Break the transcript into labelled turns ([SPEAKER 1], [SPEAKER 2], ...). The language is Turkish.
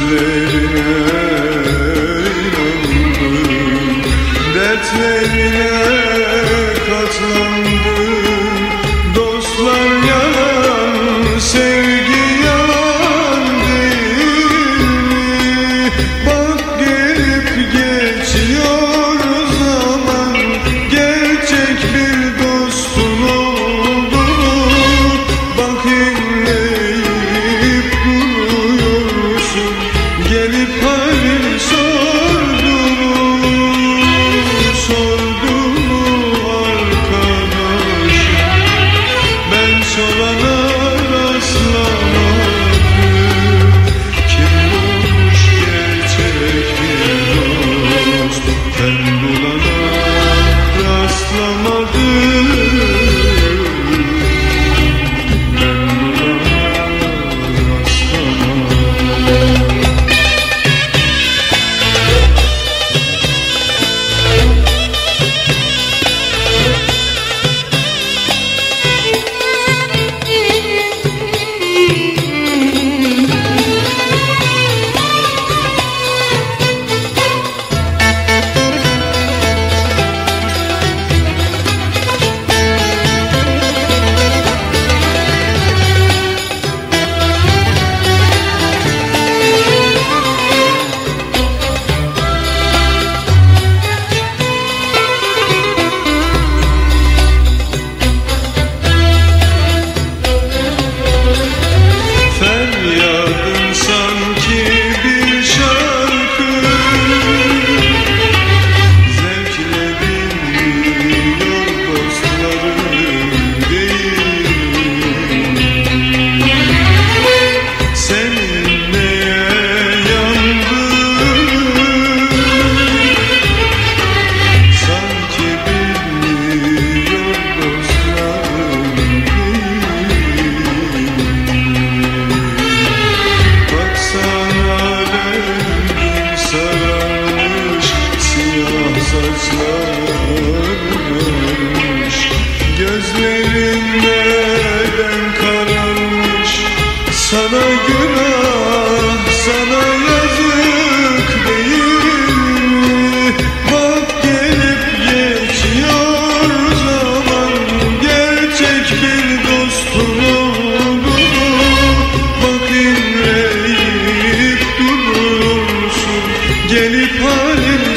[SPEAKER 1] Gözlerine inandım Dertlerine katlandım. Dostlar yalan sevdim ıslanmış Gözlerin neden kararmış Sana günah, sana yazık değil? Bak gelip geçiyor zaman Gerçek bir dostum oldu Bak inleyip durursun Gelip halini